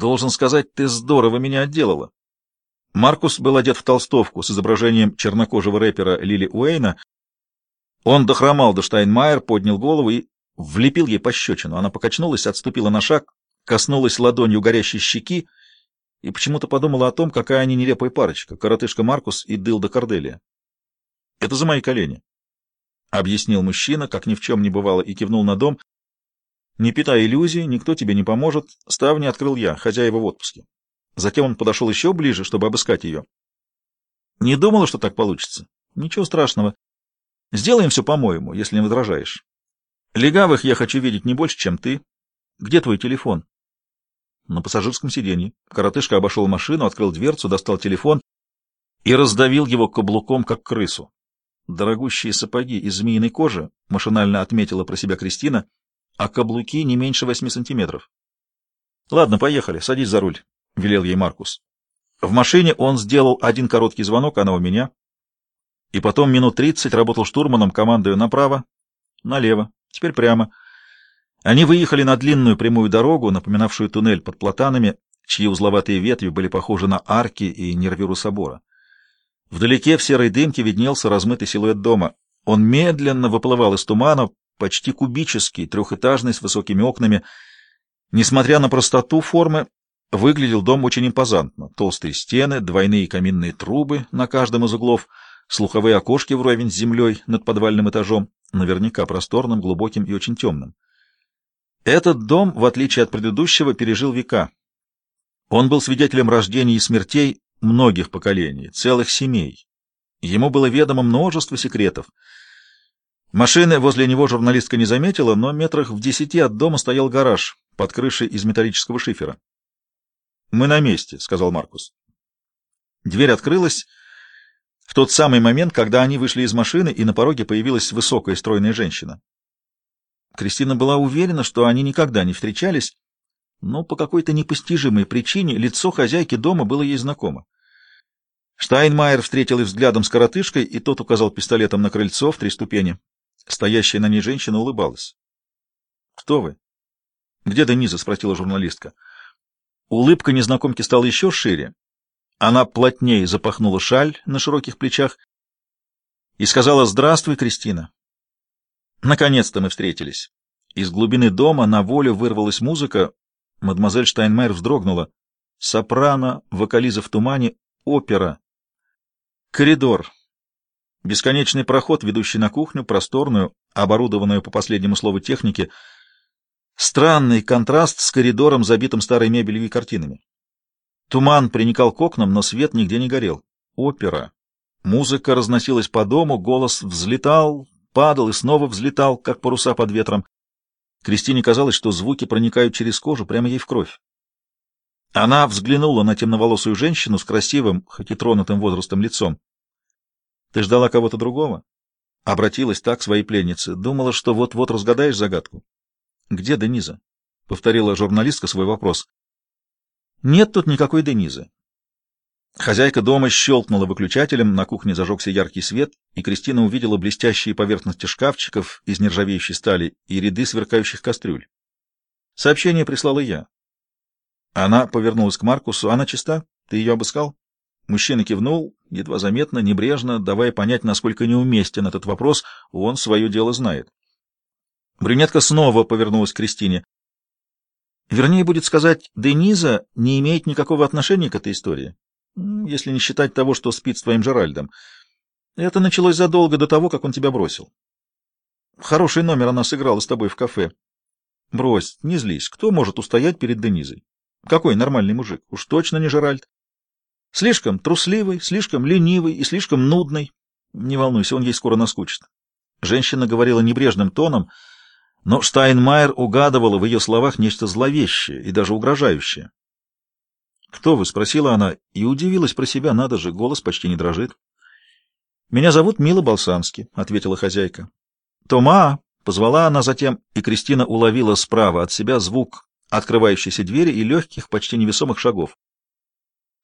Должен сказать, ты здорово меня отделала. Маркус был одет в толстовку с изображением чернокожего рэпера Лили Уэйна. Он дохромал до Штайнмайер, поднял голову и влепил ей пощечину. Она покачнулась, отступила на шаг, коснулась ладонью горящей щеки и почему-то подумала о том, какая они нелепая парочка, коротышка Маркус и Дылда Корделия. — Это за мои колени, — объяснил мужчина, как ни в чем не бывало, и кивнул на дом. — Не питай иллюзий, никто тебе не поможет. Ставни открыл я, хозяева в отпуске. Затем он подошел еще ближе, чтобы обыскать ее. — Не думала, что так получится? — Ничего страшного. Сделаем все по-моему, если не возражаешь. Легавых я хочу видеть не больше, чем ты. Где твой телефон? На пассажирском сиденье. Коротышка обошел машину, открыл дверцу, достал телефон и раздавил его каблуком, как крысу. Дорогущие сапоги из змеиной кожи, машинально отметила про себя Кристина, а каблуки не меньше восьми сантиметров. — Ладно, поехали, садись за руль, — велел ей Маркус. В машине он сделал один короткий звонок, она у меня, и потом минут тридцать работал штурманом, командуя направо, налево, теперь прямо. Они выехали на длинную прямую дорогу, напоминавшую туннель под платанами, чьи узловатые ветви были похожи на арки и нервюру собора. Вдалеке в серой дымке виднелся размытый силуэт дома. Он медленно выплывал из тумана, почти кубический, трехэтажный, с высокими окнами. Несмотря на простоту формы, выглядел дом очень импозантно. Толстые стены, двойные каминные трубы на каждом из углов, слуховые окошки вровень с землей над подвальным этажом, наверняка просторным, глубоким и очень темным. Этот дом, в отличие от предыдущего, пережил века. Он был свидетелем рождений и смертей многих поколений, целых семей. Ему было ведомо множество секретов. Машины возле него журналистка не заметила, но метрах в десяти от дома стоял гараж под крышей из металлического шифера. «Мы на месте», — сказал Маркус. Дверь открылась в тот самый момент, когда они вышли из машины, и на пороге появилась высокая стройная женщина. Кристина была уверена, что они никогда не встречались, но по какой-то непостижимой причине лицо хозяйки дома было ей знакомо. Штайнмайер встретил их взглядом с коротышкой, и тот указал пистолетом на крыльцо в три ступени. Стоящая на ней женщина улыбалась. — Кто вы? — Где Дениза? — спросила журналистка. Улыбка незнакомки стала еще шире. Она плотнее запахнула шаль на широких плечах и сказала «Здравствуй, Кристина». Наконец-то мы встретились. Из глубины дома на волю вырвалась музыка. Мадемуазель Штайнмайер вздрогнула. Сопрано, вокализа в тумане, опера. Коридор. Бесконечный проход, ведущий на кухню, просторную, оборудованную по последнему слову техники. Странный контраст с коридором, забитым старой мебелью и картинами. Туман приникал к окнам, но свет нигде не горел. Опера. Музыка разносилась по дому, голос взлетал, падал и снова взлетал, как паруса под ветром. Кристине казалось, что звуки проникают через кожу прямо ей в кровь. Она взглянула на темноволосую женщину с красивым, хоть и тронутым возрастом лицом. — Ты ждала кого-то другого? Обратилась так к своей пленнице. Думала, что вот-вот разгадаешь загадку. — Где Дениза? — повторила журналистка свой вопрос. — Нет тут никакой Денизы. Хозяйка дома щелкнула выключателем, на кухне зажегся яркий свет, и Кристина увидела блестящие поверхности шкафчиков из нержавеющей стали и ряды сверкающих кастрюль. Сообщение прислала я. Она повернулась к Маркусу. «Она чиста? Ты ее обыскал?» Мужчина кивнул, едва заметно, небрежно, давая понять, насколько неуместен этот вопрос, он свое дело знает. Брюнетка снова повернулась к Кристине. Вернее, будет сказать, Дениза не имеет никакого отношения к этой истории если не считать того, что спит с твоим Жеральдом. Это началось задолго до того, как он тебя бросил. Хороший номер она сыграла с тобой в кафе. Брось, не злись. Кто может устоять перед Денизой? Какой нормальный мужик? Уж точно не Жеральд. Слишком трусливый, слишком ленивый и слишком нудный. Не волнуйся, он ей скоро наскучит. Женщина говорила небрежным тоном, но Штайнмайер угадывала в ее словах нечто зловещее и даже угрожающее. «Кто вы?» — спросила она и удивилась про себя. Надо же, голос почти не дрожит. «Меня зовут Мила Балсански», — ответила хозяйка. «Тома!» — позвала она затем, и Кристина уловила справа от себя звук открывающейся двери и легких, почти невесомых шагов.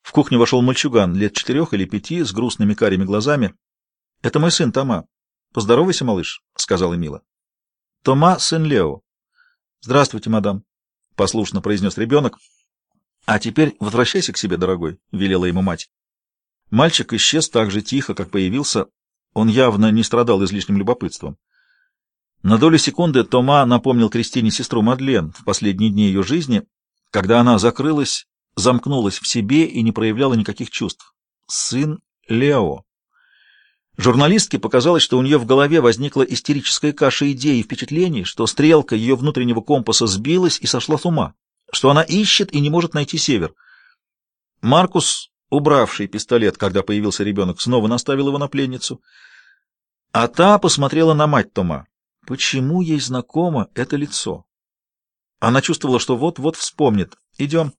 В кухню вошел мальчуган, лет четырех или пяти, с грустными карими глазами. — Это мой сын Тома. — Поздоровайся, малыш, — сказала Мила. — Тома — сын Лео. — Здравствуйте, мадам, — послушно произнес ребенок. «А теперь возвращайся к себе, дорогой», — велела ему мать. Мальчик исчез так же тихо, как появился. Он явно не страдал излишним любопытством. На долю секунды Тома напомнил Кристине сестру Мадлен в последние дни ее жизни, когда она закрылась, замкнулась в себе и не проявляла никаких чувств. Сын Лео. Журналистке показалось, что у нее в голове возникла истерическая каша идей и впечатлений, что стрелка ее внутреннего компаса сбилась и сошла с ума, что она ищет и не может найти север. Маркус, убравший пистолет, когда появился ребенок, снова наставил его на пленницу, а та посмотрела на мать Тома. Почему ей знакомо это лицо? Она чувствовала, что вот-вот вспомнит. «Идем».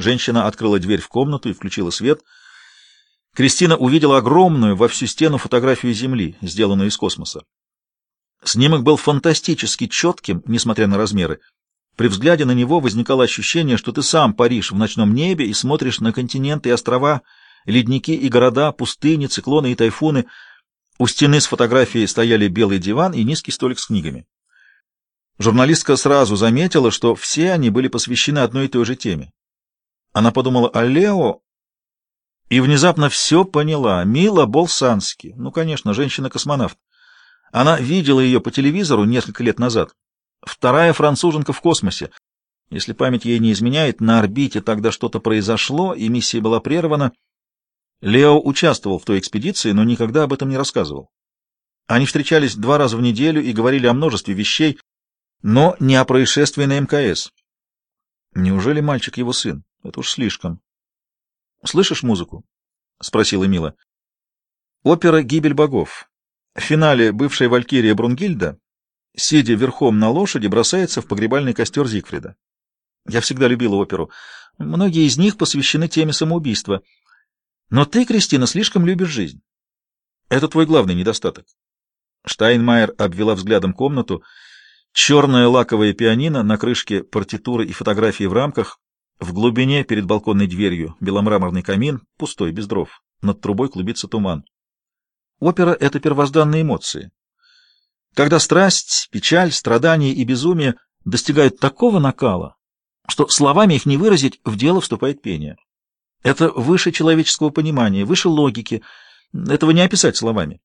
Женщина открыла дверь в комнату и включила свет — Кристина увидела огромную во всю стену фотографию Земли, сделанную из космоса. Снимок был фантастически четким, несмотря на размеры. При взгляде на него возникало ощущение, что ты сам паришь в ночном небе и смотришь на континенты и острова, ледники и города, пустыни, циклоны и тайфуны. У стены с фотографией стояли белый диван и низкий столик с книгами. Журналистка сразу заметила, что все они были посвящены одной и той же теме. Она подумала о Лео, и внезапно все поняла. Мила Болсански. Ну, конечно, женщина-космонавт. Она видела ее по телевизору несколько лет назад. Вторая француженка в космосе. Если память ей не изменяет, на орбите тогда что-то произошло, и миссия была прервана. Лео участвовал в той экспедиции, но никогда об этом не рассказывал. Они встречались два раза в неделю и говорили о множестве вещей, но не о происшествии на МКС. Неужели мальчик его сын? Это уж слишком. Слышишь музыку? — спросила Мила. Опера «Гибель богов». В финале бывшая валькирия Брунгильда, сидя верхом на лошади, бросается в погребальный костер Зигфрида. Я всегда любила оперу. Многие из них посвящены теме самоубийства. Но ты, Кристина, слишком любишь жизнь. Это твой главный недостаток. Штайнмайер обвела взглядом комнату. Черное лаковое пианино на крышке партитуры и фотографии в рамках, в глубине перед балконной дверью беломраморный камин, пустой, без дров. Над трубой клубится туман. Опера — это первозданные эмоции. Когда страсть, печаль, страдания и безумие достигают такого накала, что словами их не выразить, в дело вступает пение. Это выше человеческого понимания, выше логики. Этого не описать словами.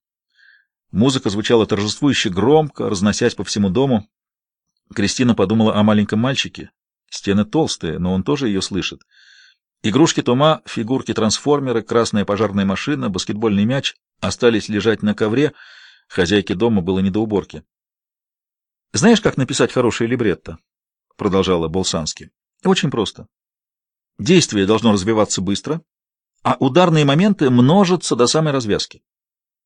Музыка звучала торжествующе громко, разносясь по всему дому. Кристина подумала о маленьком мальчике, Стены толстые, но он тоже ее слышит. Игрушки Тома, фигурки трансформеры, красная пожарная машина, баскетбольный мяч остались лежать на ковре. Хозяйке дома было не до уборки. «Знаешь, как написать хорошее либретто?» — продолжала Болсански. «Очень просто. Действие должно развиваться быстро, а ударные моменты множатся до самой развязки.